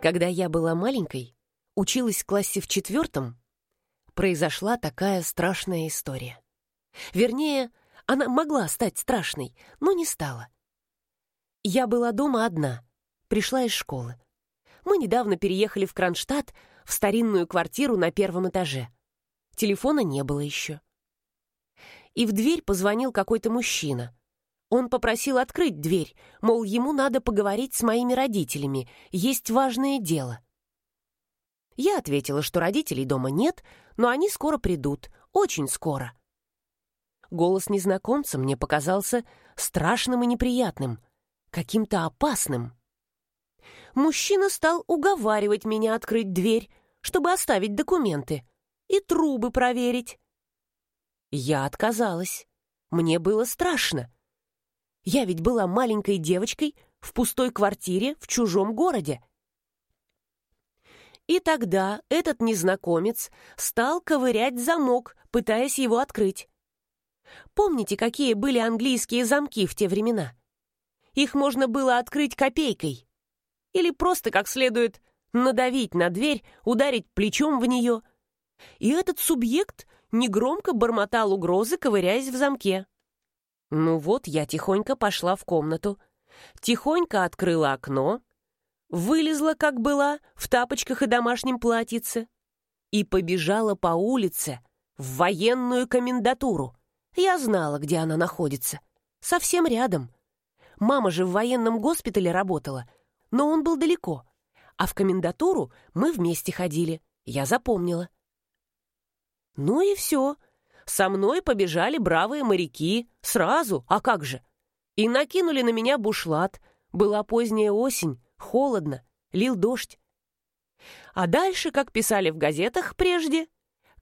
Когда я была маленькой, училась в классе в четвертом, произошла такая страшная история. Вернее, она могла стать страшной, но не стала. Я была дома одна, пришла из школы. Мы недавно переехали в Кронштадт, в старинную квартиру на первом этаже. Телефона не было еще. И в дверь позвонил какой-то мужчина. Он попросил открыть дверь, мол, ему надо поговорить с моими родителями, есть важное дело. Я ответила, что родителей дома нет, но они скоро придут, очень скоро. Голос незнакомца мне показался страшным и неприятным, каким-то опасным. Мужчина стал уговаривать меня открыть дверь, чтобы оставить документы и трубы проверить. Я отказалась. Мне было страшно. Я ведь была маленькой девочкой в пустой квартире в чужом городе. И тогда этот незнакомец стал ковырять замок, пытаясь его открыть. Помните, какие были английские замки в те времена? Их можно было открыть копейкой. Или просто как следует надавить на дверь, ударить плечом в нее. И этот субъект негромко бормотал угрозы, ковыряясь в замке. Ну вот, я тихонько пошла в комнату, тихонько открыла окно, вылезла, как была, в тапочках и домашнем платьице и побежала по улице в военную комендатуру. Я знала, где она находится. Совсем рядом. Мама же в военном госпитале работала, но он был далеко. А в комендатуру мы вместе ходили. Я запомнила. Ну и все. Со мной побежали бравые моряки. Сразу, а как же? И накинули на меня бушлат. Была поздняя осень, холодно, лил дождь. А дальше, как писали в газетах прежде,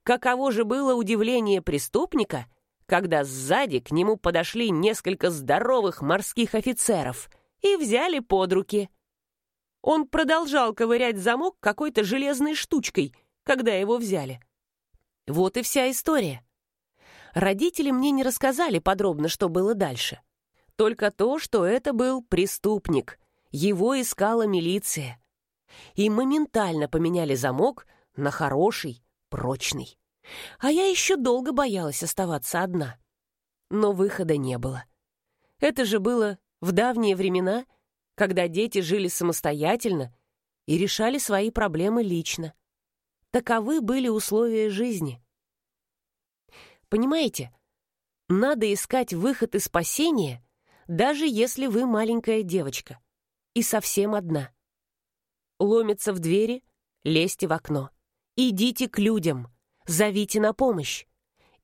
каково же было удивление преступника, когда сзади к нему подошли несколько здоровых морских офицеров и взяли под руки. Он продолжал ковырять замок какой-то железной штучкой, когда его взяли. Вот и вся история. Родители мне не рассказали подробно, что было дальше. Только то, что это был преступник. Его искала милиция. И моментально поменяли замок на хороший, прочный. А я еще долго боялась оставаться одна. Но выхода не было. Это же было в давние времена, когда дети жили самостоятельно и решали свои проблемы лично. Таковы были условия жизни. Понимаете, надо искать выход и спасение, даже если вы маленькая девочка и совсем одна. Ломятся в двери, лезьте в окно. Идите к людям, зовите на помощь.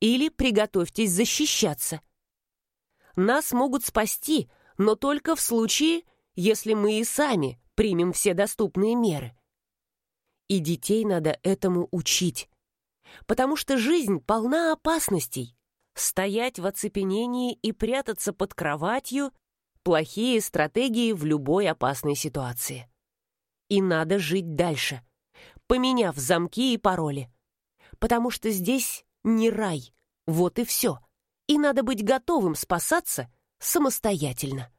Или приготовьтесь защищаться. Нас могут спасти, но только в случае, если мы и сами примем все доступные меры. И детей надо этому учить потому что жизнь полна опасностей. Стоять в оцепенении и прятаться под кроватью – плохие стратегии в любой опасной ситуации. И надо жить дальше, поменяв замки и пароли. Потому что здесь не рай, вот и все. И надо быть готовым спасаться самостоятельно.